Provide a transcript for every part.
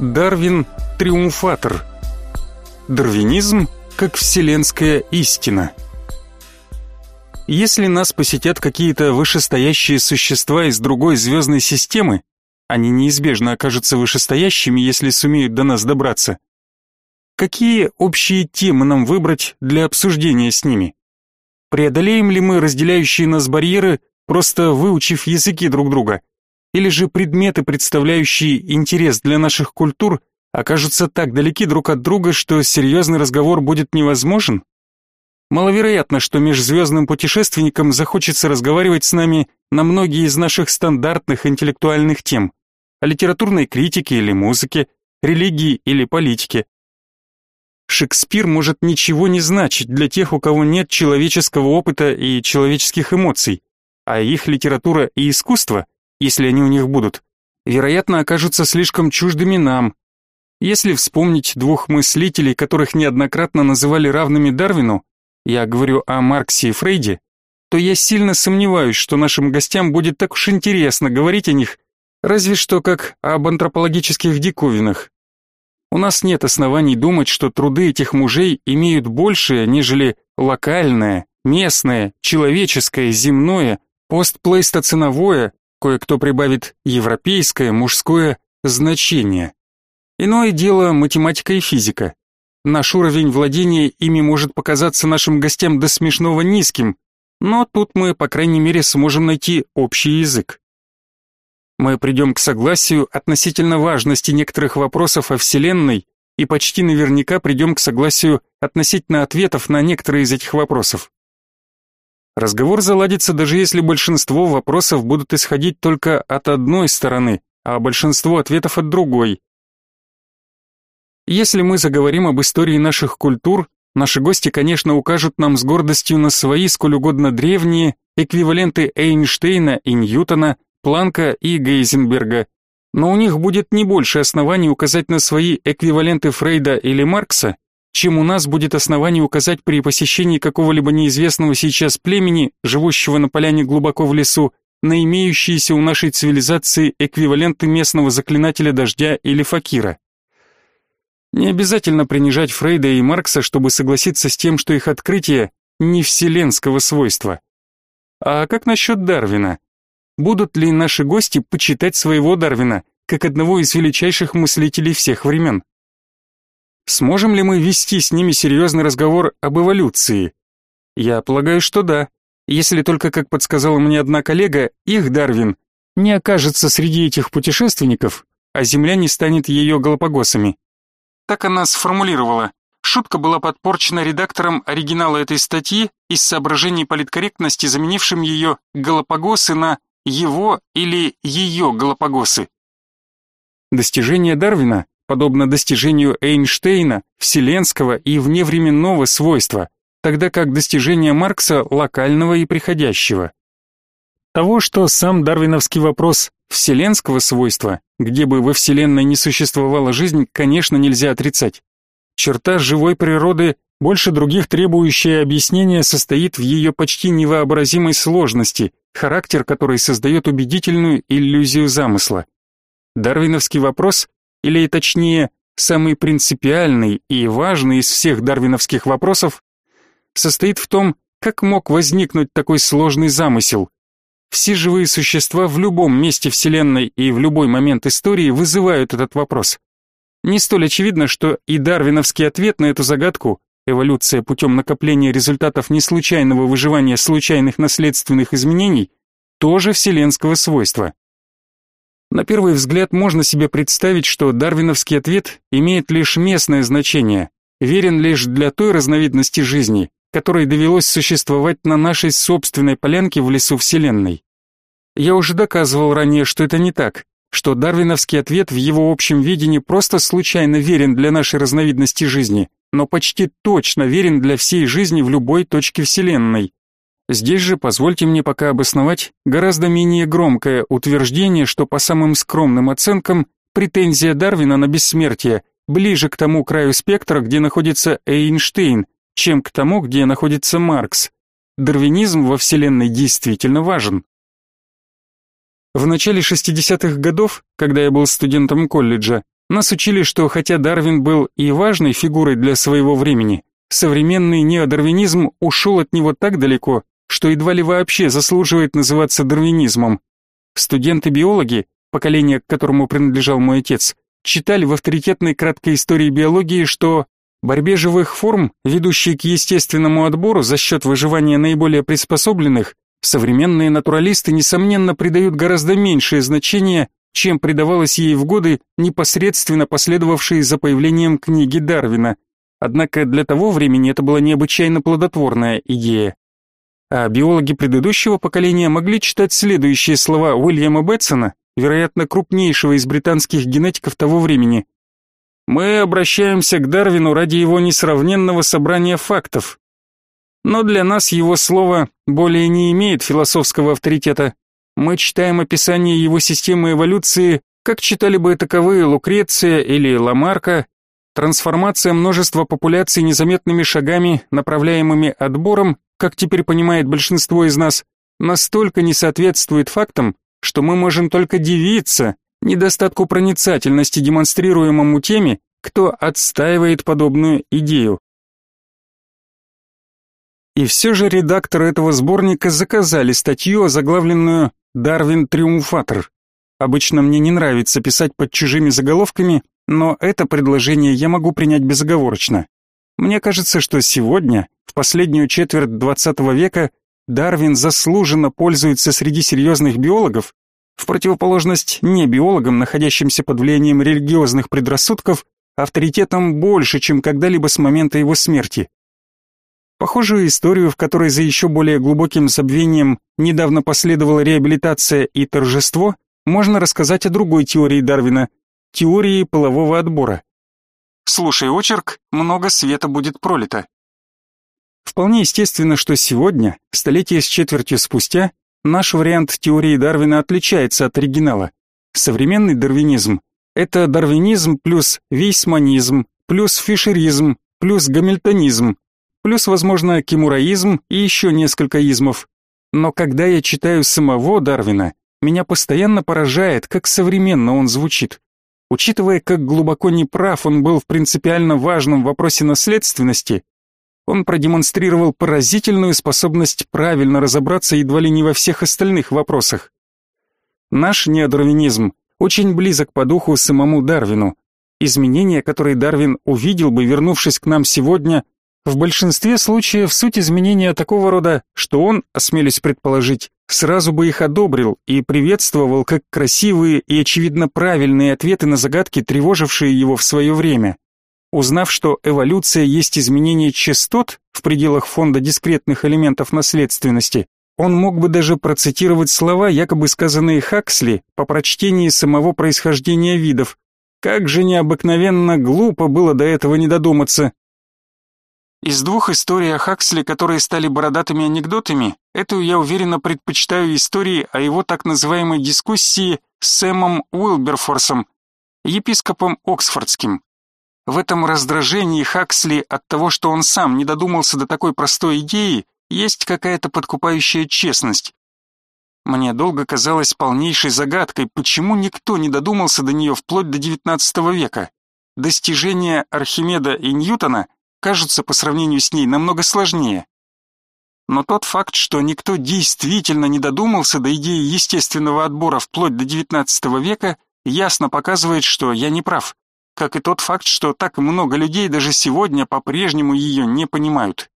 Дарвин – триумфатор. Дарвинизм как вселенская истина. Если нас посетят какие-то вышестоящие существа из другой звездной системы, они неизбежно окажутся вышестоящими, если сумеют до нас добраться. Какие общие темы нам выбрать для обсуждения с ними? Преодолеем ли мы разделяющие нас барьеры, просто выучив языки друг друга? Или же предметы, представляющие интерес для наших культур, окажутся так далеки друг от друга, что серьезный разговор будет невозможен? Маловероятно, что межзвездным путешественникам захочется разговаривать с нами на многие из наших стандартных интеллектуальных тем, о литературной критике или музыке, религии или политике. Шекспир может ничего не значить для тех, у кого нет человеческого опыта и человеческих эмоций, а их литература и искусство если они у них будут, вероятно, окажутся слишком чуждыми нам. Если вспомнить двух мыслителей, которых неоднократно называли равными Дарвину, я говорю о Марксе и Фрейде, то я сильно сомневаюсь, что нашим гостям будет так уж интересно говорить о них, разве что как об антропологических диковинах. У нас нет оснований думать, что труды этих мужей имеют большее, нежели локальное, местное, человеческое, земное, постплейстоценовое, кое-кто прибавит европейское, мужское значение. Иное дело математика и физика. Наш уровень владения ими может показаться нашим гостям до смешного низким, но тут мы, по крайней мере, сможем найти общий язык. Мы придем к согласию относительно важности некоторых вопросов о Вселенной и почти наверняка придем к согласию относительно ответов на некоторые из этих вопросов. Разговор заладится даже если большинство вопросов будут исходить только от одной стороны, а большинство ответов от другой. Если мы заговорим об истории наших культур, наши гости, конечно, укажут нам с гордостью на свои сколь угодно древние эквиваленты Эйнштейна и Ньютона, Планка и Гейзенберга, но у них будет не больше оснований указать на свои эквиваленты Фрейда или Маркса, чем у нас будет основание указать при посещении какого-либо неизвестного сейчас племени, живущего на поляне глубоко в лесу, на имеющиеся у нашей цивилизации эквиваленты местного заклинателя дождя или факира. Не обязательно принижать Фрейда и Маркса, чтобы согласиться с тем, что их открытие не вселенского свойства. А как насчет Дарвина? Будут ли наши гости почитать своего Дарвина, как одного из величайших мыслителей всех времен? Сможем ли мы вести с ними серьезный разговор об эволюции? Я полагаю, что да. Если только, как подсказала мне одна коллега, их Дарвин не окажется среди этих путешественников, а Земля не станет ее Галапагосами. Так она сформулировала. Шутка была подпорчена редактором оригинала этой статьи из соображений политкорректности, заменившим ее Галапагосы на его или ее Галапагосы. Достижение Дарвина подобно достижению Эйнштейна, вселенского и вневременного свойства, тогда как достижение Маркса локального и приходящего. Того, что сам дарвиновский вопрос вселенского свойства, где бы во вселенной не существовала жизнь, конечно, нельзя отрицать. Черта живой природы, больше других требующая объяснения, состоит в ее почти невообразимой сложности, характер которой создает убедительную иллюзию замысла. Дарвиновский вопрос или точнее, самый принципиальный и важный из всех дарвиновских вопросов, состоит в том, как мог возникнуть такой сложный замысел. Все живые существа в любом месте Вселенной и в любой момент истории вызывают этот вопрос. Не столь очевидно, что и дарвиновский ответ на эту загадку эволюция путем накопления результатов неслучайного выживания случайных наследственных изменений тоже вселенского свойства. На первый взгляд можно себе представить, что дарвиновский ответ имеет лишь местное значение, верен лишь для той разновидности жизни, которой довелось существовать на нашей собственной полянке в лесу Вселенной. Я уже доказывал ранее, что это не так, что дарвиновский ответ в его общем виде не просто случайно верен для нашей разновидности жизни, но почти точно верен для всей жизни в любой точке Вселенной. Здесь же позвольте мне пока обосновать гораздо менее громкое утверждение, что по самым скромным оценкам претензия Дарвина на бессмертие ближе к тому краю спектра, где находится Эйнштейн, чем к тому, где находится Маркс. Дарвинизм во Вселенной действительно важен. В начале 60-х годов, когда я был студентом колледжа, Нас учили, что хотя Дарвин был и важной фигурой для своего времени, современный неодарвинизм ушел от него так далеко, что едва ли вообще заслуживает называться дарвинизмом. Студенты-биологи, поколение, к которому принадлежал мой отец, читали в авторитетной краткой истории биологии, что борьбе живых форм, ведущей к естественному отбору за счет выживания наиболее приспособленных, современные натуралисты, несомненно, придают гораздо меньшее значение, чем придавалось ей в годы, непосредственно последовавшие за появлением книги Дарвина. Однако для того времени это была необычайно плодотворная идея. А биологи предыдущего поколения могли читать следующие слова Уильяма Бетсона, вероятно, крупнейшего из британских генетиков того времени. «Мы обращаемся к Дарвину ради его несравненного собрания фактов. Но для нас его слово более не имеет философского авторитета. Мы читаем описание его системы эволюции, как читали бы таковые Лукреция или Ламарка, трансформация множества популяций незаметными шагами, направляемыми отбором, как теперь понимает большинство из нас, настолько не соответствует фактам, что мы можем только дивиться недостатку проницательности, демонстрируемому теми, кто отстаивает подобную идею. И все же редакторы этого сборника заказали статью, озаглавленную «Дарвин триумфатор». Обычно мне не нравится писать под чужими заголовками, но это предложение я могу принять безоговорочно. Мне кажется, что сегодня, в последнюю четверть XX века, Дарвин заслуженно пользуется среди серьезных биологов, в противоположность не биологам, находящимся под влиянием религиозных предрассудков, авторитетом больше, чем когда-либо с момента его смерти. Похожую историю, в которой за еще более глубоким забвением недавно последовала реабилитация и торжество, можно рассказать о другой теории Дарвина – теории полового отбора. Слушай очерк, много света будет пролито. Вполне естественно, что сегодня, столетие с четвертью спустя, наш вариант теории Дарвина отличается от оригинала. Современный дарвинизм – это дарвинизм плюс вейсманизм, плюс фишеризм, плюс гамильтонизм, плюс, возможно, кимураизм и еще несколько измов. Но когда я читаю самого Дарвина, меня постоянно поражает, как современно он звучит. Учитывая, как глубоко неправ он был в принципиально важном вопросе наследственности, он продемонстрировал поразительную способность правильно разобраться едва ли не во всех остальных вопросах. Наш неодарвинизм очень близок по духу самому Дарвину. Изменения, которые Дарвин увидел бы, вернувшись к нам сегодня, в большинстве случаев суть изменения такого рода, что он, осмелюсь предположить, сразу бы их одобрил и приветствовал как красивые и очевидно правильные ответы на загадки, тревожившие его в свое время. Узнав, что эволюция есть изменение частот в пределах фонда дискретных элементов наследственности, он мог бы даже процитировать слова, якобы сказанные Хаксли по прочтении самого происхождения видов. Как же необыкновенно глупо было до этого не додуматься. Из двух историй о Хаксли, которые стали бородатыми анекдотами, эту я уверенно предпочитаю истории о его так называемой дискуссии с Сэмом Уилберфорсом, епископом Оксфордским. В этом раздражении Хаксли от того, что он сам не додумался до такой простой идеи, есть какая-то подкупающая честность. Мне долго казалось полнейшей загадкой, почему никто не додумался до нее вплоть до XIX века. Достижения Архимеда и Ньютона кажутся по сравнению с ней намного сложнее. Но тот факт, что никто действительно не додумался до идеи естественного отбора вплоть до XIX века, ясно показывает, что я не прав как и тот факт, что так много людей даже сегодня по-прежнему ее не понимают.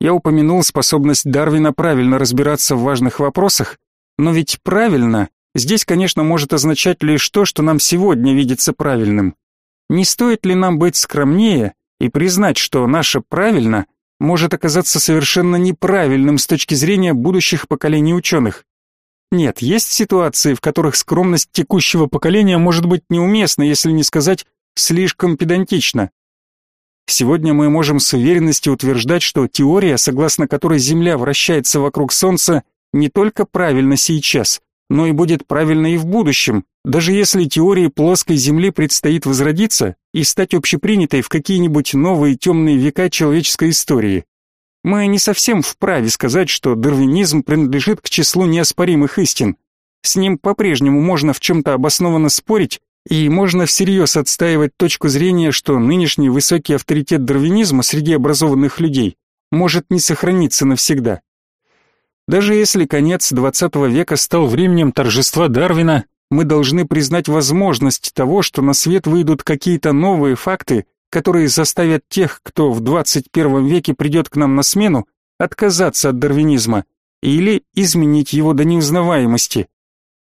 Я упомянул способность Дарвина правильно разбираться в важных вопросах, но ведь правильно здесь, конечно, может означать лишь то, что нам сегодня видится правильным. Не стоит ли нам быть скромнее и признать, что наше правильно может оказаться совершенно неправильным с точки зрения будущих поколений ученых? Нет, есть ситуации, в которых скромность текущего поколения может быть неуместна, если не сказать слишком педантична. Сегодня мы можем с уверенностью утверждать, что теория, согласно которой Земля вращается вокруг Солнца, не только правильна сейчас, но и будет правильна и в будущем, даже если теории плоской Земли предстоит возродиться и стать общепринятой в какие-нибудь новые темные века человеческой истории. Мы не совсем вправе сказать, что дарвинизм принадлежит к числу неоспоримых истин. С ним по-прежнему можно в чем-то обоснованно спорить, И можно всерьез отстаивать точку зрения, что нынешний высокий авторитет дарвинизма среди образованных людей может не сохраниться навсегда. Даже если конец XX века стал временем торжества Дарвина, мы должны признать возможность того, что на свет выйдут какие-то новые факты, которые заставят тех, кто в 21 веке придет к нам на смену, отказаться от дарвинизма или изменить его до неузнаваемости.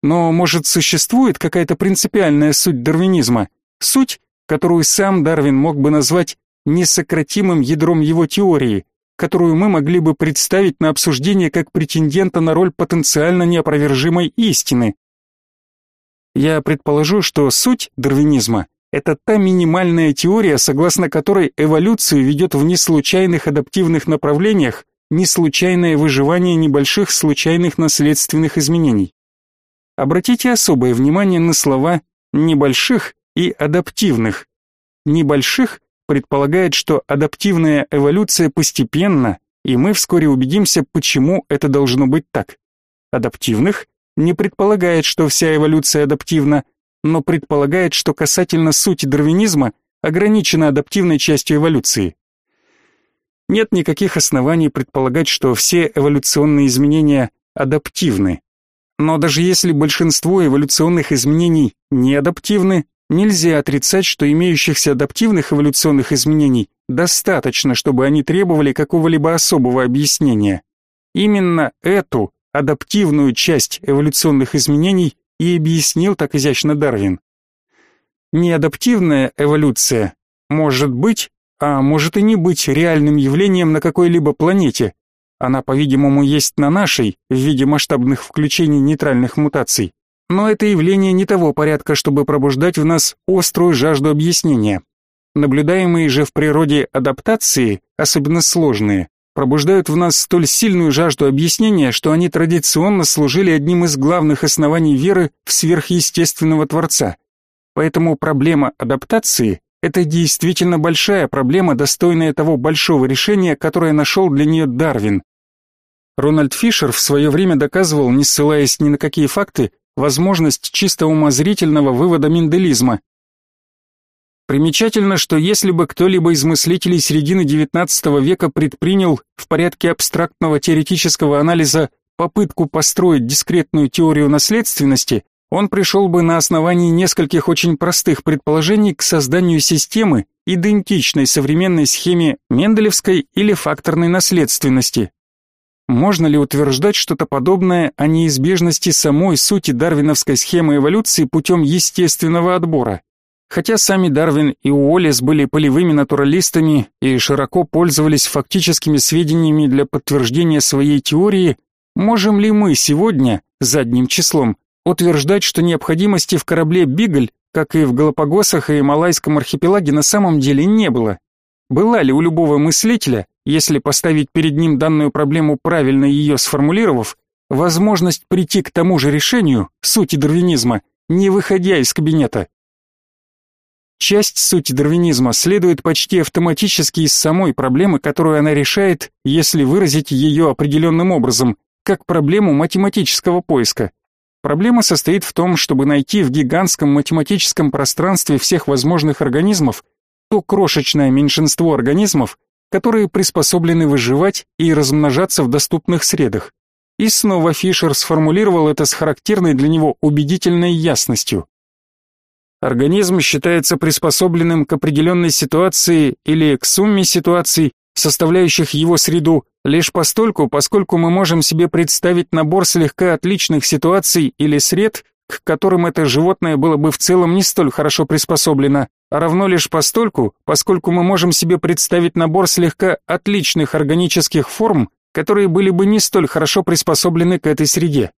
Но, может, существует какая-то принципиальная суть дарвинизма, суть, которую сам Дарвин мог бы назвать несократимым ядром его теории, которую мы могли бы представить на обсуждение как претендента на роль потенциально неопровержимой истины. Я предположу, что суть дарвинизма это та минимальная теория, согласно которой эволюцию ведет в неслучайных адаптивных направлениях неслучайное выживание небольших случайных наследственных изменений. Обратите особое внимание на слова «небольших» и «адаптивных». «Небольших» предполагает, что адаптивная эволюция постепенна, и мы вскоре убедимся, почему это должно быть так. «Адаптивных» не предполагает, что вся эволюция адаптивна, но предполагает, что касательно сути дарвинизма ограничена адаптивной частью эволюции. Нет никаких оснований предполагать, что все эволюционные изменения адаптивны. Но даже если большинство эволюционных изменений не адаптивны, нельзя отрицать, что имеющихся адаптивных эволюционных изменений достаточно, чтобы они требовали какого-либо особого объяснения. Именно эту адаптивную часть эволюционных изменений и объяснил так изящно Дарвин. Неадаптивная эволюция может быть, а может и не быть реальным явлением на какой-либо планете. Она, по-видимому, есть на нашей в виде масштабных включений нейтральных мутаций. Но это явление не того порядка, чтобы пробуждать в нас острую жажду объяснения. Наблюдаемые же в природе адаптации, особенно сложные, пробуждают в нас столь сильную жажду объяснения, что они традиционно служили одним из главных оснований веры в сверхъестественного Творца. Поэтому проблема адаптации – это действительно большая проблема, достойная того большого решения, которое нашел для нее Дарвин. Рональд Фишер в свое время доказывал, не ссылаясь ни на какие факты, возможность чисто умозрительного вывода менделизма, Примечательно, что если бы кто-либо из мыслителей середины XIX века предпринял в порядке абстрактного теоретического анализа попытку построить дискретную теорию наследственности, он пришел бы на основании нескольких очень простых предположений к созданию системы, идентичной современной схеме Менделевской или факторной наследственности. Можно ли утверждать что-то подобное о неизбежности самой сути дарвиновской схемы эволюции путем естественного отбора? Хотя сами Дарвин и Уоллес были полевыми натуралистами и широко пользовались фактическими сведениями для подтверждения своей теории, можем ли мы сегодня, задним числом, утверждать, что необходимости в корабле «Бигль», как и в Галапагосах и Малайском архипелаге, на самом деле не было? Была ли у любого мыслителя, если поставить перед ним данную проблему правильно ее сформулировав, возможность прийти к тому же решению, сути дарвинизма, не выходя из кабинета? Часть сути дарвинизма следует почти автоматически из самой проблемы, которую она решает, если выразить ее определенным образом, как проблему математического поиска. Проблема состоит в том, чтобы найти в гигантском математическом пространстве всех возможных организмов то крошечное меньшинство организмов, которые приспособлены выживать и размножаться в доступных средах. И снова Фишер сформулировал это с характерной для него убедительной ясностью. Организм считается приспособленным к определенной ситуации или к сумме ситуаций, составляющих его среду, лишь постольку, поскольку мы можем себе представить набор слегка отличных ситуаций или сред, к которым это животное было бы в целом не столь хорошо приспособлено, а равно лишь постольку, поскольку мы можем себе представить набор слегка отличных органических форм, которые были бы не столь хорошо приспособлены к этой среде.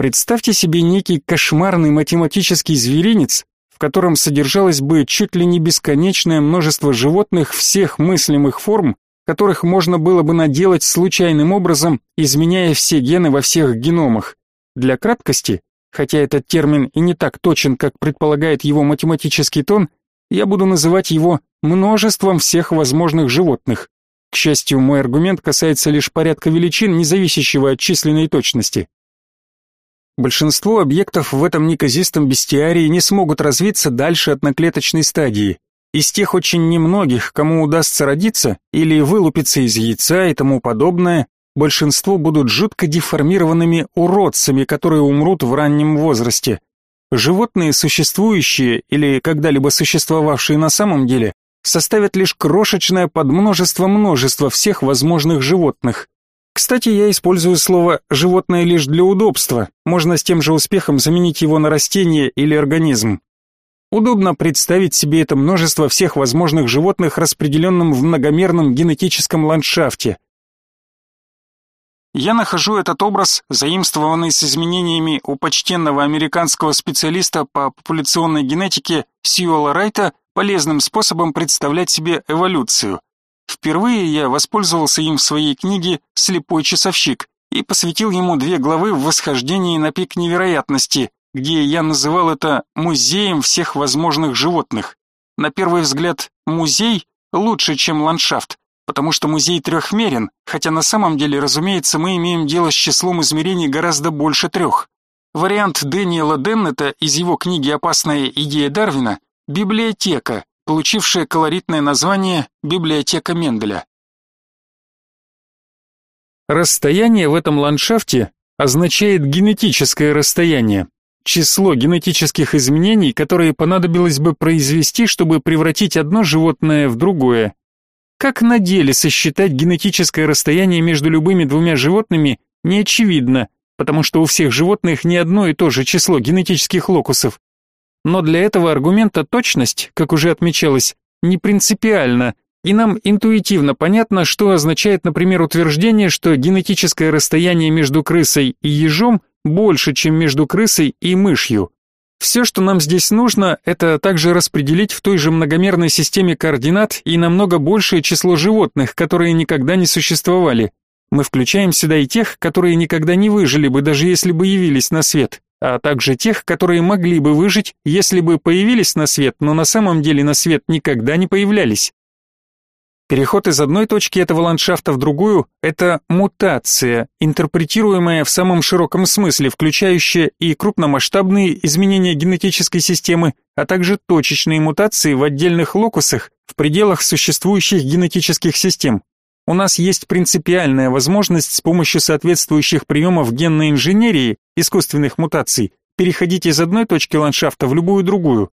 Представьте себе некий кошмарный математический зверинец, в котором содержалось бы чуть ли не бесконечное множество животных всех мыслимых форм, которых можно было бы наделать случайным образом, изменяя все гены во всех геномах. Для краткости, хотя этот термин и не так точен, как предполагает его математический тон, я буду называть его множеством всех возможных животных. К счастью, мой аргумент касается лишь порядка величин, не зависящего от численной точности. Большинство объектов в этом неказистом бестиарии не смогут развиться дальше от наклеточной стадии. Из тех очень немногих, кому удастся родиться или вылупиться из яйца и тому подобное, большинство будут жутко деформированными уродцами, которые умрут в раннем возрасте. Животные, существующие или когда-либо существовавшие на самом деле, составят лишь крошечное подмножество множества всех возможных животных. Кстати, я использую слово «животное» лишь для удобства, можно с тем же успехом заменить его на растение или организм. Удобно представить себе это множество всех возможных животных, распределенным в многомерном генетическом ландшафте. Я нахожу этот образ, заимствованный с изменениями у почтенного американского специалиста по популяционной генетике Сьюэлла Райта, полезным способом представлять себе эволюцию. Впервые я воспользовался им в своей книге «Слепой часовщик» и посвятил ему две главы в восхождении на пик невероятности, где я называл это музеем всех возможных животных. На первый взгляд, музей лучше, чем ландшафт, потому что музей трехмерен, хотя на самом деле, разумеется, мы имеем дело с числом измерений гораздо больше трех. Вариант Дэниела Деннета из его книги «Опасная идея Дарвина» — библиотека, получившая колоритное название «Библиотека Менделя». Расстояние в этом ландшафте означает генетическое расстояние. Число генетических изменений, которые понадобилось бы произвести, чтобы превратить одно животное в другое. Как на деле сосчитать генетическое расстояние между любыми двумя животными, не очевидно, потому что у всех животных не одно и то же число генетических локусов. Но для этого аргумента точность, как уже отмечалось, не принципиальна, и нам интуитивно понятно, что означает, например, утверждение, что генетическое расстояние между крысой и ежом больше, чем между крысой и мышью. Все, что нам здесь нужно, это также распределить в той же многомерной системе координат и намного большее число животных, которые никогда не существовали. Мы включаем сюда и тех, которые никогда не выжили бы, даже если бы явились на свет, а также тех, которые могли бы выжить, если бы появились на свет, но на самом деле на свет никогда не появлялись. Переход из одной точки этого ландшафта в другую – это мутация, интерпретируемая в самом широком смысле, включающая и крупномасштабные изменения генетической системы, а также точечные мутации в отдельных локусах в пределах существующих генетических систем. У нас есть принципиальная возможность с помощью соответствующих приемов генной инженерии, искусственных мутаций, переходить из одной точки ландшафта в любую другую,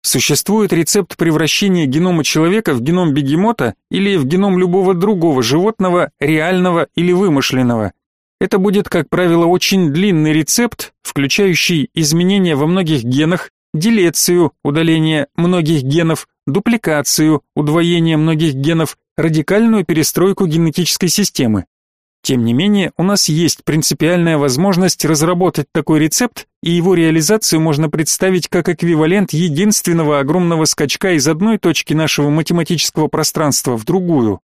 Существует рецепт превращения генома человека в геном бегемота или в геном любого другого животного, реального или вымышленного. Это будет, как правило, очень длинный рецепт, включающий изменения во многих генах, делецию, удаление многих генов, дупликацию, удвоение многих генов, радикальную перестройку генетической системы. Тем не менее, у нас есть принципиальная возможность разработать такой рецепт, и его реализацию можно представить как эквивалент единственного огромного скачка из одной точки нашего математического пространства в другую.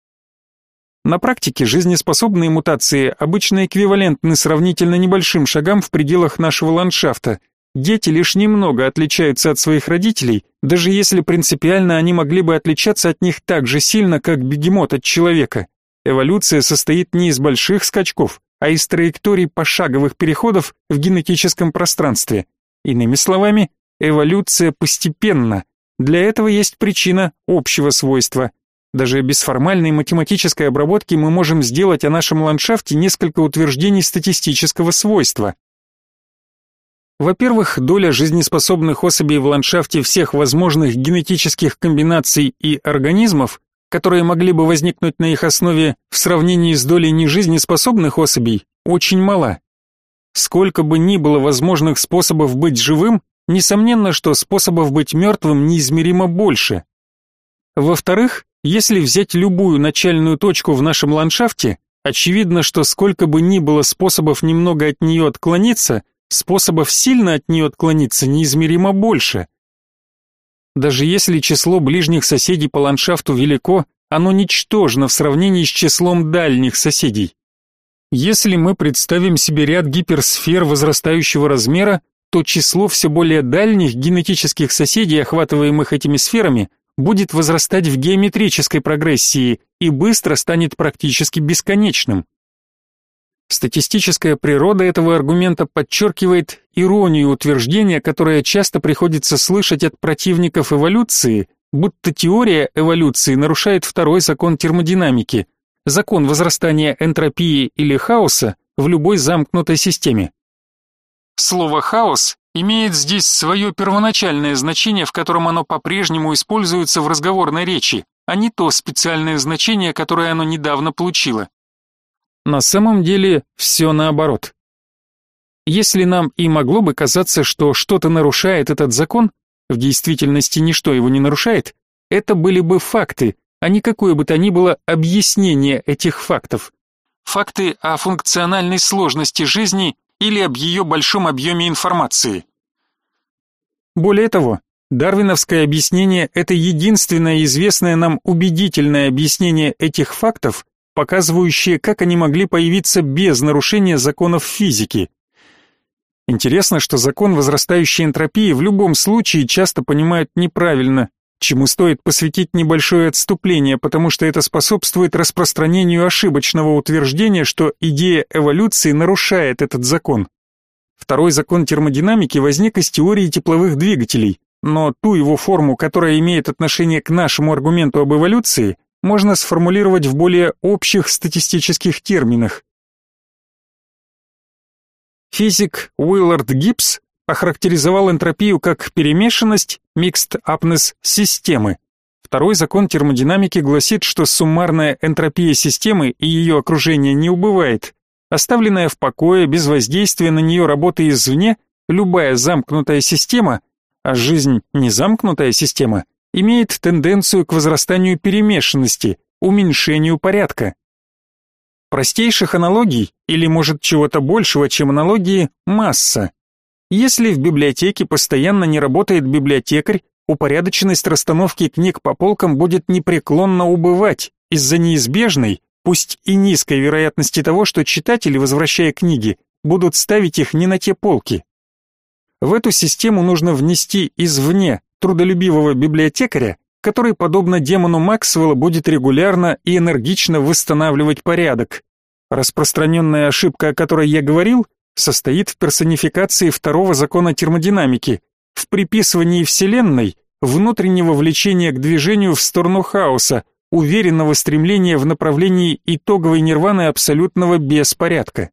На практике жизнеспособные мутации обычно эквивалентны сравнительно небольшим шагам в пределах нашего ландшафта. Дети лишь немного отличаются от своих родителей, даже если принципиально они могли бы отличаться от них так же сильно, как бегемот от человека. Эволюция состоит не из больших скачков, а из траекторий пошаговых переходов в генетическом пространстве. Иными словами, эволюция постепенна. Для этого есть причина общего свойства. Даже без формальной математической обработки мы можем сделать о нашем ландшафте несколько утверждений статистического свойства. Во-первых, доля жизнеспособных особей в ландшафте всех возможных генетических комбинаций и организмов которые могли бы возникнуть на их основе в сравнении с долей нежизнеспособных особей, очень мала. Сколько бы ни было возможных способов быть живым, несомненно, что способов быть мертвым неизмеримо больше. Во-вторых, если взять любую начальную точку в нашем ландшафте, очевидно, что сколько бы ни было способов немного от нее отклониться, способов сильно от нее отклониться неизмеримо больше – даже если число ближних соседей по ландшафту велико, оно ничтожно в сравнении с числом дальних соседей. Если мы представим себе ряд гиперсфер возрастающего размера, то число все более дальних генетических соседей, охватываемых этими сферами, будет возрастать в геометрической прогрессии и быстро станет практически бесконечным. Статистическая природа этого аргумента подчеркивает иронию утверждения, которое часто приходится слышать от противников эволюции, будто теория эволюции нарушает второй закон термодинамики, закон возрастания энтропии или хаоса в любой замкнутой системе. Слово «хаос» имеет здесь свое первоначальное значение, в котором оно по-прежнему используется в разговорной речи, а не то специальное значение, которое оно недавно получило. На самом деле все наоборот. Если нам и могло бы казаться, что что-то нарушает этот закон, в действительности ничто его не нарушает, это были бы факты, а не какое бы то ни было объяснение этих фактов. Факты о функциональной сложности жизни или об ее большом объеме информации. Более того, дарвиновское объяснение – это единственное известное нам убедительное объяснение этих фактов, показывающее, как они могли появиться без нарушения законов физики. Интересно, что закон возрастающей энтропии в любом случае часто понимают неправильно, чему стоит посвятить небольшое отступление, потому что это способствует распространению ошибочного утверждения, что идея эволюции нарушает этот закон. Второй закон термодинамики возник из теории тепловых двигателей, но ту его форму, которая имеет отношение к нашему аргументу об эволюции, можно сформулировать в более общих статистических терминах. Физик Уиллард Гибс охарактеризовал энтропию как перемешанность mixed upness системы. Второй закон термодинамики гласит, что суммарная энтропия системы и ее окружения не убывает. Оставленная в покое, без воздействия на нее работы извне, любая замкнутая система, а жизнь не замкнутая система, имеет тенденцию к возрастанию перемешанности, уменьшению порядка. Простейших аналогий, или может чего-то большего, чем аналогии, масса. Если в библиотеке постоянно не работает библиотекарь, упорядоченность расстановки книг по полкам будет непреклонно убывать из-за неизбежной, пусть и низкой вероятности того, что читатели, возвращая книги, будут ставить их не на те полки. В эту систему нужно внести извне трудолюбивого библиотекаря, который, подобно демону Максвелла, будет регулярно и энергично восстанавливать порядок. Распространенная ошибка, о которой я говорил, состоит в персонификации второго закона термодинамики, в приписывании Вселенной внутреннего влечения к движению в сторону хаоса, уверенного стремления в направлении итоговой нирваны абсолютного беспорядка.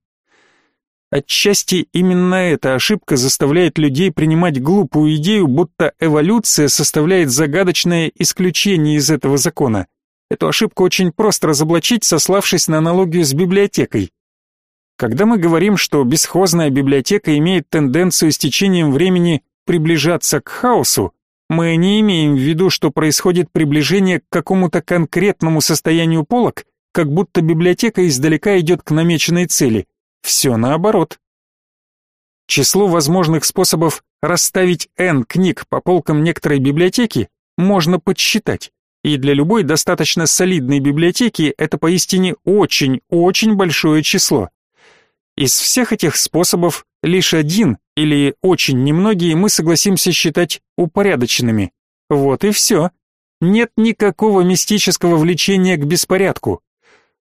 Отчасти именно эта ошибка заставляет людей принимать глупую идею, будто эволюция составляет загадочное исключение из этого закона. Эту ошибку очень просто разоблачить, сославшись на аналогию с библиотекой. Когда мы говорим, что бесхозная библиотека имеет тенденцию с течением времени приближаться к хаосу, мы не имеем в виду, что происходит приближение к какому-то конкретному состоянию полок, как будто библиотека издалека идет к намеченной цели. Все наоборот. Число возможных способов расставить n книг по полкам некоторой библиотеки можно подсчитать. И для любой достаточно солидной библиотеки это поистине очень-очень большое число. Из всех этих способов лишь один или очень немногие мы согласимся считать упорядоченными. Вот и все. Нет никакого мистического влечения к беспорядку.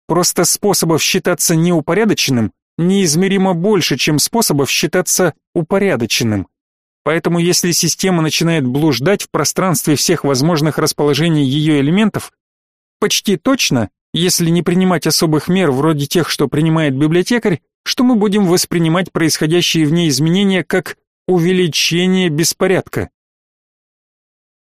Просто способов считаться неупорядоченным неизмеримо больше, чем способов считаться упорядоченным. Поэтому если система начинает блуждать в пространстве всех возможных расположений ее элементов, почти точно, если не принимать особых мер вроде тех, что принимает библиотекарь, что мы будем воспринимать происходящие в ней изменения как увеличение беспорядка.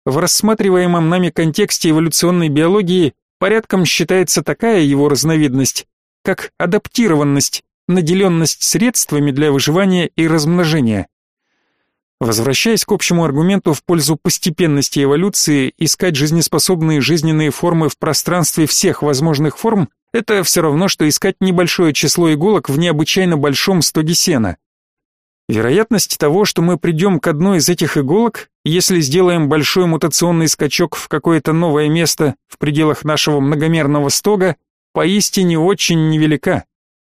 В рассматриваемом нами контексте эволюционной биологии порядком считается такая его разновидность, как адаптированность, наделенность средствами для выживания и размножения. Возвращаясь к общему аргументу в пользу постепенности эволюции, искать жизнеспособные жизненные формы в пространстве всех возможных форм – это все равно, что искать небольшое число иголок в необычайно большом стоге сена. Вероятность того, что мы придем к одной из этих иголок, если сделаем большой мутационный скачок в какое-то новое место в пределах нашего многомерного стога, поистине очень невелика.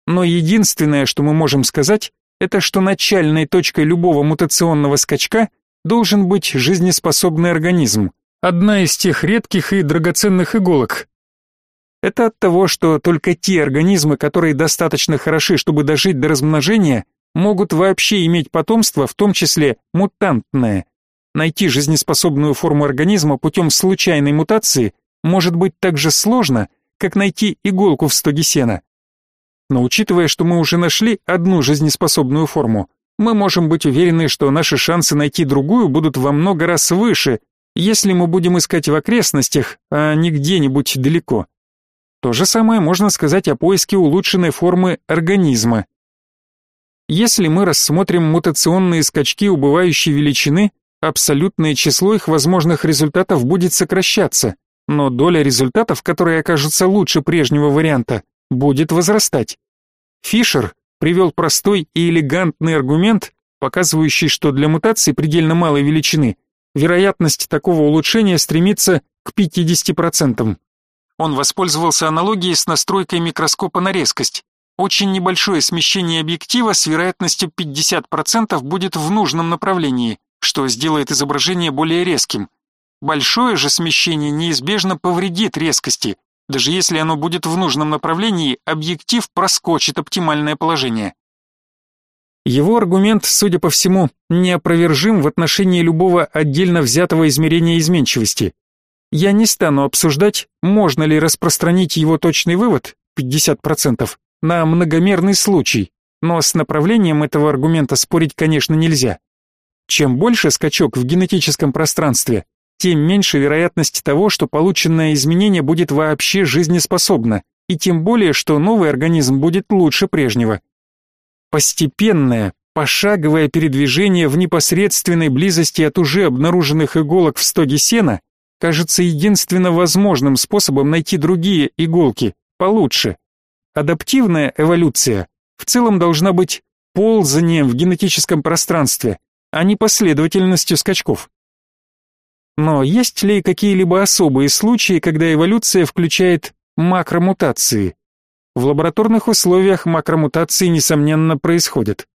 Но единственное, что мы можем сказать, это что начальной точкой любого мутационного скачка должен быть жизнеспособный организм, одна из тех редких и драгоценных иголок, Это от того, что только те организмы, которые достаточно хороши, чтобы дожить до размножения, могут вообще иметь потомство, в том числе мутантное. Найти жизнеспособную форму организма путем случайной мутации может быть так же сложно, как найти иголку в стоге сена. Но учитывая, что мы уже нашли одну жизнеспособную форму, мы можем быть уверены, что наши шансы найти другую будут во много раз выше, если мы будем искать в окрестностях, а не где-нибудь далеко. То же самое можно сказать о поиске улучшенной формы организма. Если мы рассмотрим мутационные скачки убывающей величины, абсолютное число их возможных результатов будет сокращаться, но доля результатов, которые окажутся лучше прежнего варианта, будет возрастать. Фишер привел простой и элегантный аргумент, показывающий, что для мутаций предельно малой величины вероятность такого улучшения стремится к 50%. Он воспользовался аналогией с настройкой микроскопа на резкость. Очень небольшое смещение объектива с вероятностью 50% будет в нужном направлении, что сделает изображение более резким. Большое же смещение неизбежно повредит резкости. Даже если оно будет в нужном направлении, объектив проскочит оптимальное положение. Его аргумент, судя по всему, неопровержим в отношении любого отдельно взятого измерения изменчивости. Я не стану обсуждать, можно ли распространить его точный вывод, 50%, на многомерный случай, но с направлением этого аргумента спорить, конечно, нельзя. Чем больше скачок в генетическом пространстве, тем меньше вероятность того, что полученное изменение будет вообще жизнеспособно, и тем более, что новый организм будет лучше прежнего. Постепенное, пошаговое передвижение в непосредственной близости от уже обнаруженных иголок в стоге сена кажется единственно возможным способом найти другие иголки, получше. Адаптивная эволюция в целом должна быть ползанием в генетическом пространстве, а не последовательностью скачков. Но есть ли какие-либо особые случаи, когда эволюция включает макромутации? В лабораторных условиях макромутации, несомненно, происходят.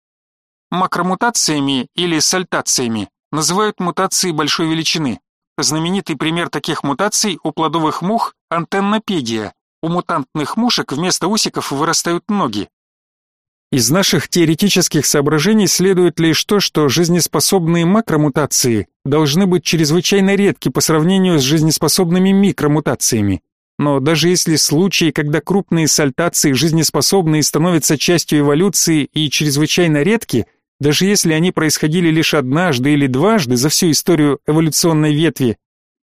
Макромутациями или сальтациями называют мутации большой величины, Знаменитый пример таких мутаций у плодовых мух – антеннопедия. У мутантных мушек вместо усиков вырастают ноги. Из наших теоретических соображений следует лишь то, что жизнеспособные макромутации должны быть чрезвычайно редки по сравнению с жизнеспособными микромутациями. Но даже если случаи, когда крупные сальтации жизнеспособные становятся частью эволюции и чрезвычайно редки – даже если они происходили лишь однажды или дважды за всю историю эволюционной ветви,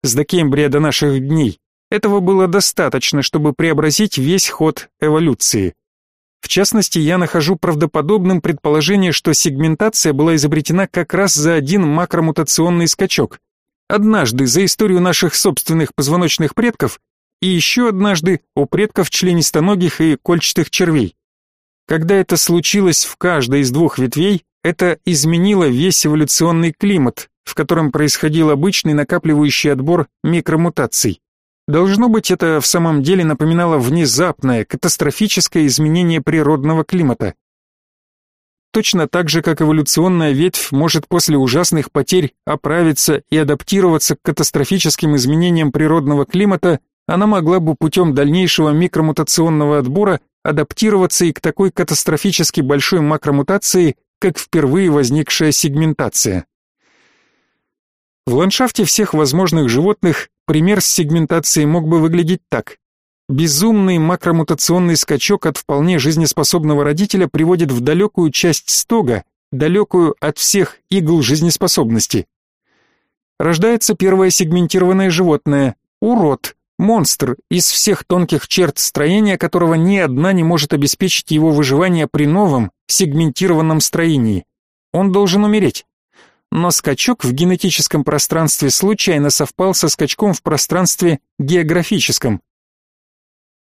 с докембрия до наших дней, этого было достаточно, чтобы преобразить весь ход эволюции. В частности, я нахожу правдоподобным предположение, что сегментация была изобретена как раз за один макромутационный скачок. Однажды за историю наших собственных позвоночных предков и еще однажды у предков членистоногих и кольчатых червей. Когда это случилось в каждой из двух ветвей, это изменило весь эволюционный климат, в котором происходил обычный накапливающий отбор микромутаций. Должно быть, это в самом деле напоминало внезапное, катастрофическое изменение природного климата. Точно так же, как эволюционная ветвь может после ужасных потерь оправиться и адаптироваться к катастрофическим изменениям природного климата, она могла бы путем дальнейшего микромутационного отбора адаптироваться и к такой катастрофически большой макромутации, как впервые возникшая сегментация. В ландшафте всех возможных животных пример с сегментацией мог бы выглядеть так. Безумный макромутационный скачок от вполне жизнеспособного родителя приводит в далекую часть стога, далекую от всех игл жизнеспособности. Рождается первое сегментированное животное – урод, Монстр, из всех тонких черт строения которого ни одна не может обеспечить его выживание при новом, сегментированном строении. Он должен умереть. Но скачок в генетическом пространстве случайно совпал со скачком в пространстве географическом.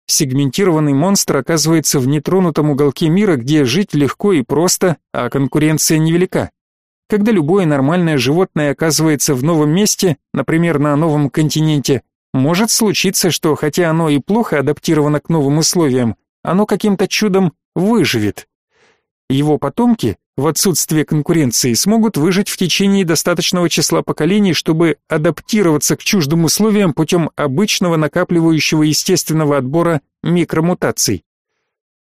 Сегментированный монстр оказывается в нетронутом уголке мира, где жить легко и просто, а конкуренция невелика. Когда любое нормальное животное оказывается в новом месте, например, на новом континенте, может случиться, что хотя оно и плохо адаптировано к новым условиям, оно каким-то чудом выживет. Его потомки в отсутствие конкуренции, смогут выжить в течение достаточного числа поколений, чтобы адаптироваться к чуждым условиям путем обычного накапливающего естественного отбора микромутаций.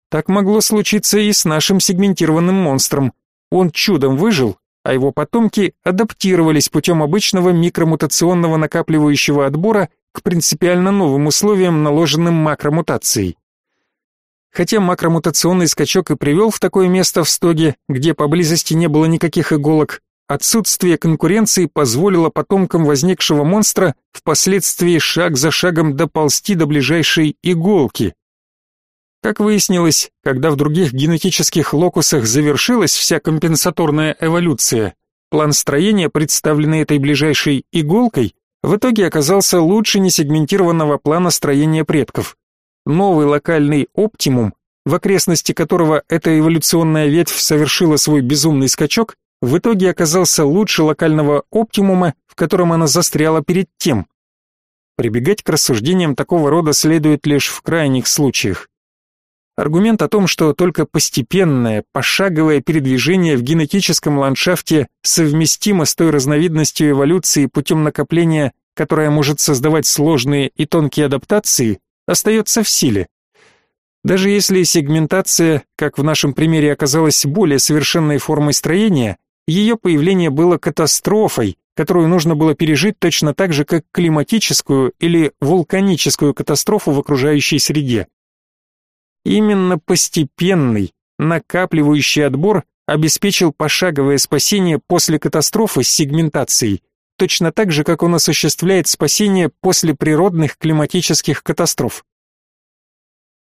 Так могло случиться и с нашим сегментированным монстром. Он чудом выжил, а его потомки адаптировались путем обычного микромутационного накапливающего отбора к принципиально новым условиям, наложенным макромутацией. Хотя макромутационный скачок и привел в такое место в стоге, где поблизости не было никаких иголок, отсутствие конкуренции позволило потомкам возникшего монстра впоследствии шаг за шагом доползти до ближайшей иголки. Как выяснилось, когда в других генетических локусах завершилась вся компенсаторная эволюция, план строения, представленный этой ближайшей иголкой, в итоге оказался лучше несегментированного плана строения предков новый локальный оптимум, в окрестности которого эта эволюционная ветвь совершила свой безумный скачок, в итоге оказался лучше локального оптимума, в котором она застряла перед тем. Прибегать к рассуждениям такого рода следует лишь в крайних случаях. Аргумент о том, что только постепенное, пошаговое передвижение в генетическом ландшафте совместимо с той разновидностью эволюции путем накопления, которая может создавать сложные и тонкие адаптации, остается в силе. Даже если сегментация, как в нашем примере, оказалась более совершенной формой строения, ее появление было катастрофой, которую нужно было пережить точно так же, как климатическую или вулканическую катастрофу в окружающей среде. Именно постепенный, накапливающий отбор обеспечил пошаговое спасение после катастрофы с сегментацией, точно так же, как он осуществляет спасение после природных климатических катастроф.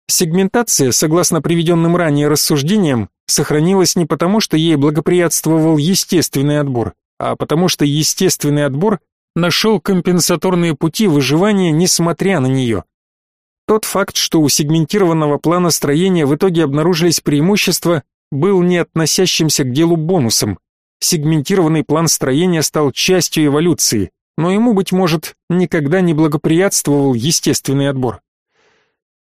Сегментация, согласно приведенным ранее рассуждениям, сохранилась не потому, что ей благоприятствовал естественный отбор, а потому что естественный отбор нашел компенсаторные пути выживания несмотря на нее. Тот факт, что у сегментированного плана строения в итоге обнаружились преимущества, был не относящимся к делу бонусом. Сегментированный план строения стал частью эволюции, но ему, быть может, никогда не благоприятствовал естественный отбор.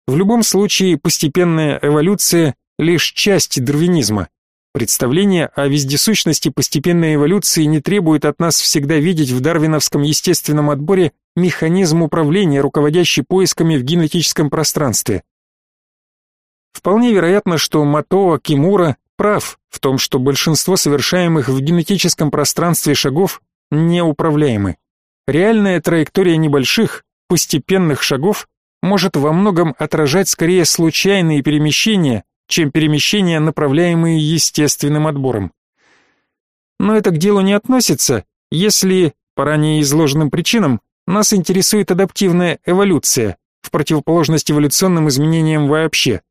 В любом случае, постепенная эволюция – лишь часть дарвинизма. Представление о вездесущности постепенной эволюции не требует от нас всегда видеть в дарвиновском естественном отборе механизм управления, руководящий поисками в генетическом пространстве. Вполне вероятно, что Матоа Кимура прав в том, что большинство совершаемых в генетическом пространстве шагов неуправляемы. Реальная траектория небольших, постепенных шагов может во многом отражать скорее случайные перемещения, чем перемещения, направляемые естественным отбором. Но это к делу не относится, если, по ранее изложенным причинам, нас интересует адаптивная эволюция, в противоположность эволюционным изменениям вообще.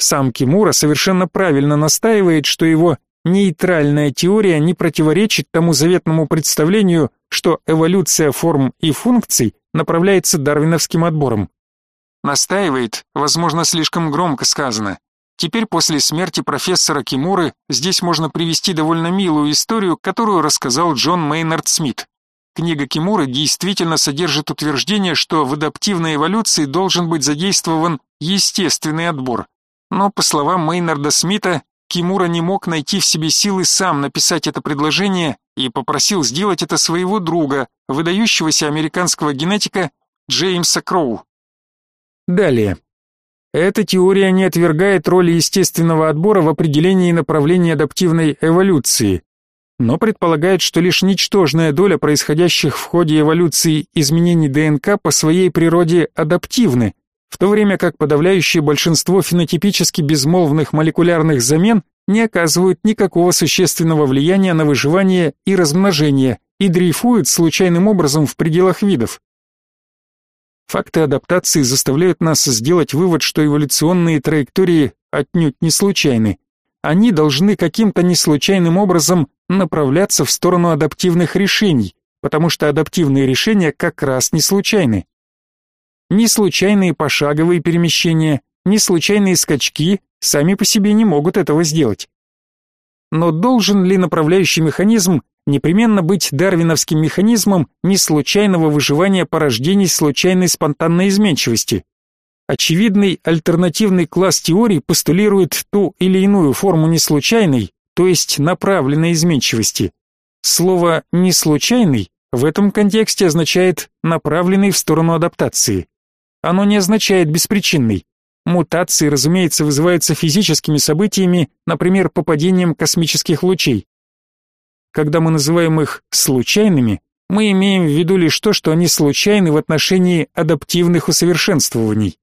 Сам Кимура совершенно правильно настаивает, что его нейтральная теория не противоречит тому заветному представлению, что эволюция форм и функций направляется дарвиновским отбором. Настаивает, возможно, слишком громко сказано. Теперь после смерти профессора Кимуры здесь можно привести довольно милую историю, которую рассказал Джон Мейнард Смит. Книга Кимуры действительно содержит утверждение, что в адаптивной эволюции должен быть задействован естественный отбор, но, по словам Мейнарда Смита, Кимура не мог найти в себе силы сам написать это предложение и попросил сделать это своего друга, выдающегося американского генетика Джеймса Кроу. Далее. Эта теория не отвергает роли естественного отбора в определении направления адаптивной эволюции, но предполагает, что лишь ничтожная доля происходящих в ходе эволюции изменений ДНК по своей природе адаптивны, в то время как подавляющее большинство фенотипически безмолвных молекулярных замен не оказывают никакого существенного влияния на выживание и размножение и дрейфуют случайным образом в пределах видов. Факты адаптации заставляют нас сделать вывод, что эволюционные траектории отнюдь не случайны. Они должны каким-то неслучайным образом направляться в сторону адаптивных решений, потому что адаптивные решения как раз не случайны. Ни случайные пошаговые перемещения, ни случайные скачки сами по себе не могут этого сделать. Но должен ли направляющий механизм непременно быть дарвиновским механизмом неслучайного выживания порождений случайной спонтанной изменчивости? Очевидный альтернативный класс теорий постулирует ту или иную форму неслучайной, то есть направленной изменчивости. Слово «не случайный» в этом контексте означает «направленный в сторону адаптации». Оно не означает «беспричинный». Мутации, разумеется, вызываются физическими событиями, например, попадением космических лучей. Когда мы называем их «случайными», мы имеем в виду лишь то, что они случайны в отношении адаптивных усовершенствований.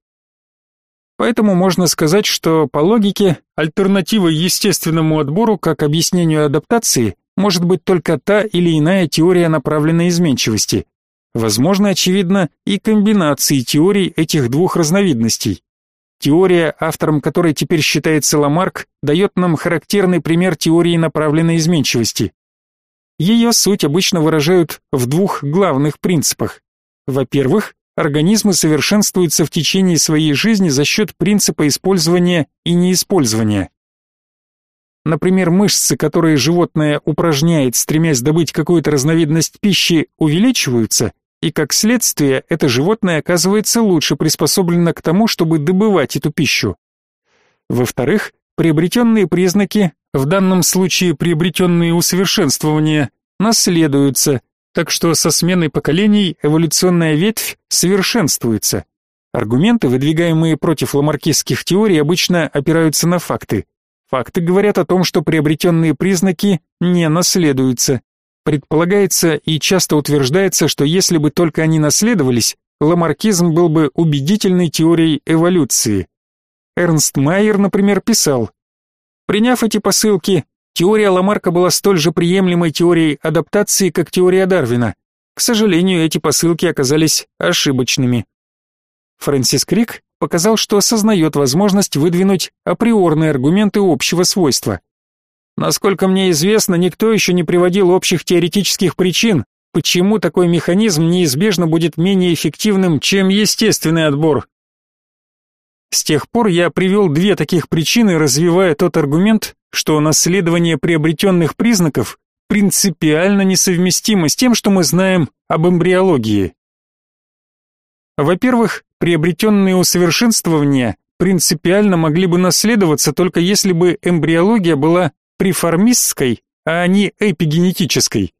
Поэтому можно сказать, что по логике альтернативой естественному отбору как объяснению адаптации может быть только та или иная теория направленной изменчивости. Возможно, очевидно, и комбинации теорий этих двух разновидностей. Теория, автором которой теперь считается Ламарк, дает нам характерный пример теории направленной изменчивости. Ее суть обычно выражают в двух главных принципах. Во-первых, организмы совершенствуются в течение своей жизни за счет принципа использования и неиспользования. Например, мышцы, которые животное упражняет, стремясь добыть какую-то разновидность пищи, увеличиваются, и как следствие это животное оказывается лучше приспособлено к тому, чтобы добывать эту пищу. Во-вторых, приобретенные признаки в данном случае приобретенные усовершенствования, наследуются, так что со сменой поколений эволюционная ветвь совершенствуется. Аргументы, выдвигаемые против ламаркистских теорий, обычно опираются на факты. Факты говорят о том, что приобретенные признаки не наследуются. Предполагается и часто утверждается, что если бы только они наследовались, ламаркизм был бы убедительной теорией эволюции. Эрнст Майер, например, писал, Приняв эти посылки, теория Ламарка была столь же приемлемой теорией адаптации, как теория Дарвина. К сожалению, эти посылки оказались ошибочными. Фрэнсис Крик показал, что осознает возможность выдвинуть априорные аргументы общего свойства. Насколько мне известно, никто еще не приводил общих теоретических причин, почему такой механизм неизбежно будет менее эффективным, чем естественный отбор. С тех пор я привел две таких причины, развивая тот аргумент, что наследование приобретенных признаков принципиально несовместимо с тем, что мы знаем об эмбриологии. Во-первых, приобретенные усовершенствования принципиально могли бы наследоваться только если бы эмбриология была приформистской, а не эпигенетической.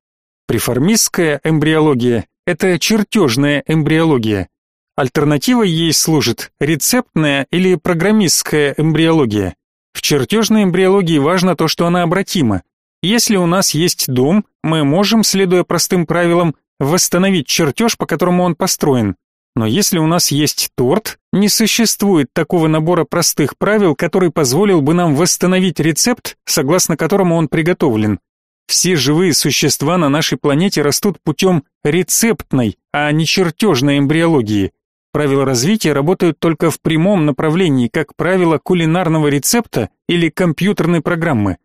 Приформистская эмбриология – это чертежная эмбриология. Альтернативой ей служит рецептная или программистская эмбриология. В чертежной эмбриологии важно то, что она обратима. Если у нас есть дом, мы можем, следуя простым правилам, восстановить чертеж, по которому он построен. Но если у нас есть торт, не существует такого набора простых правил, который позволил бы нам восстановить рецепт, согласно которому он приготовлен. Все живые существа на нашей планете растут путем рецептной, а не чертежной эмбриологии. Правила развития работают только в прямом направлении, как правило кулинарного рецепта или компьютерной программы.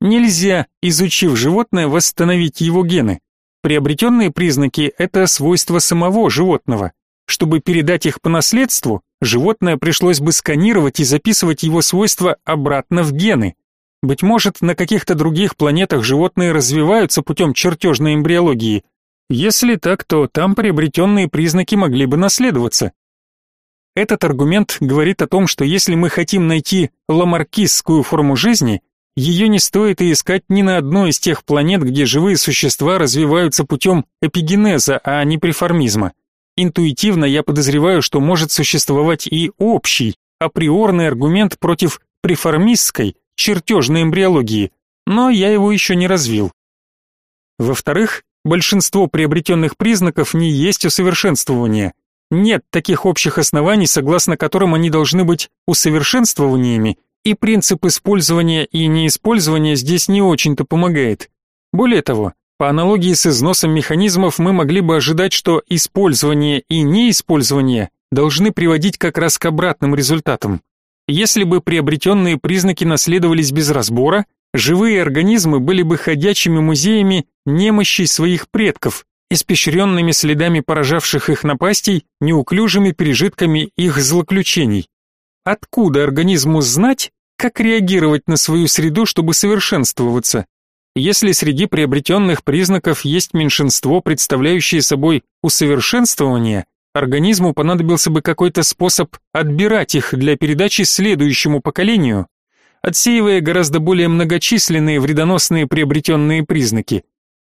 Нельзя, изучив животное, восстановить его гены. Приобретенные признаки – это свойства самого животного. Чтобы передать их по наследству, животное пришлось бы сканировать и записывать его свойства обратно в гены. Быть может, на каких-то других планетах животные развиваются путем чертежной эмбриологии, если так, то там приобретенные признаки могли бы наследоваться. Этот аргумент говорит о том, что если мы хотим найти ламаркистскую форму жизни, ее не стоит и искать ни на одной из тех планет, где живые существа развиваются путем эпигенеза, а не преформизма. Интуитивно я подозреваю, что может существовать и общий, априорный аргумент против преформистской, чертежной эмбриологии, но я его еще не развил. Во-вторых, Большинство приобретенных признаков не есть усовершенствование. Нет таких общих оснований, согласно которым они должны быть усовершенствованиями, и принцип использования и неиспользования здесь не очень-то помогает. Более того, по аналогии с износом механизмов мы могли бы ожидать, что использование и неиспользование должны приводить как раз к обратным результатам. Если бы приобретенные признаки наследовались без разбора, Живые организмы были бы ходячими музеями немощей своих предков, испещренными следами поражавших их напастей, неуклюжими пережитками их злоключений. Откуда организму знать, как реагировать на свою среду, чтобы совершенствоваться? Если среди приобретенных признаков есть меньшинство, представляющее собой усовершенствование, организму понадобился бы какой-то способ отбирать их для передачи следующему поколению, отсеивая гораздо более многочисленные вредоносные приобретенные признаки.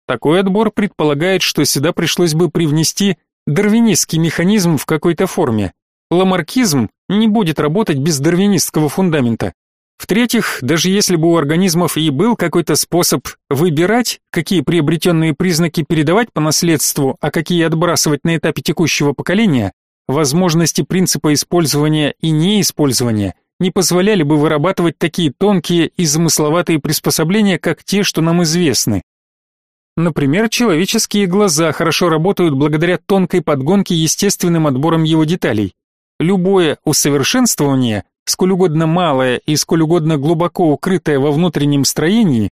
Такой отбор предполагает, что сюда пришлось бы привнести дарвинистский механизм в какой-то форме. Ламаркизм не будет работать без дарвинистского фундамента. В-третьих, даже если бы у организмов и был какой-то способ выбирать, какие приобретенные признаки передавать по наследству, а какие отбрасывать на этапе текущего поколения, возможности принципа использования и неиспользования не позволяли бы вырабатывать такие тонкие и замысловатые приспособления, как те, что нам известны. Например, человеческие глаза хорошо работают благодаря тонкой подгонке естественным отбором его деталей. Любое усовершенствование, сколь угодно малое и сколь угодно глубоко укрытое во внутреннем строении,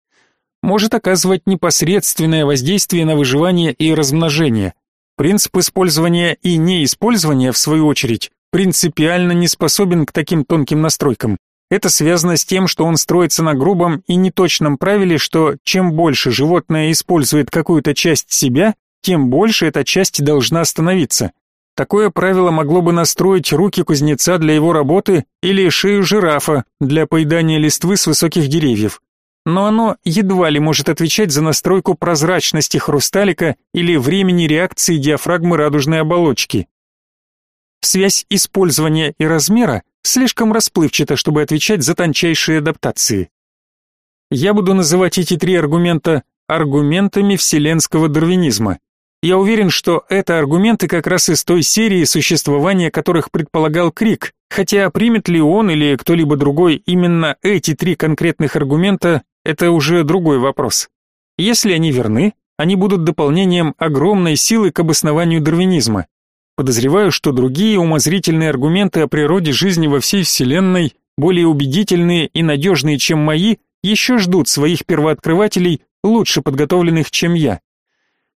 может оказывать непосредственное воздействие на выживание и размножение. Принцип использования и неиспользования, в свою очередь, принципиально не способен к таким тонким настройкам. Это связано с тем, что он строится на грубом и неточном правиле, что чем больше животное использует какую-то часть себя, тем больше эта часть должна становиться. Такое правило могло бы настроить руки кузнеца для его работы или шею жирафа для поедания листвы с высоких деревьев. Но оно едва ли может отвечать за настройку прозрачности хрусталика или времени реакции диафрагмы радужной оболочки. Связь использования и размера слишком расплывчата, чтобы отвечать за тончайшие адаптации. Я буду называть эти три аргумента аргументами вселенского дарвинизма. Я уверен, что это аргументы как раз из той серии, существования которых предполагал Крик, хотя примет ли он или кто-либо другой именно эти три конкретных аргумента, это уже другой вопрос. Если они верны, они будут дополнением огромной силы к обоснованию дарвинизма. Подозреваю, что другие умозрительные аргументы о природе жизни во всей Вселенной, более убедительные и надежные, чем мои, еще ждут своих первооткрывателей, лучше подготовленных, чем я.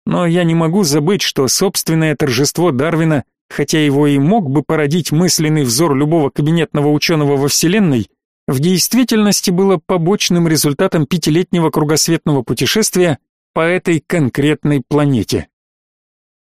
Но я не могу забыть, что собственное торжество Дарвина, хотя его и мог бы породить мысленный взор любого кабинетного ученого во Вселенной, в действительности было побочным результатом пятилетнего кругосветного путешествия по этой конкретной планете.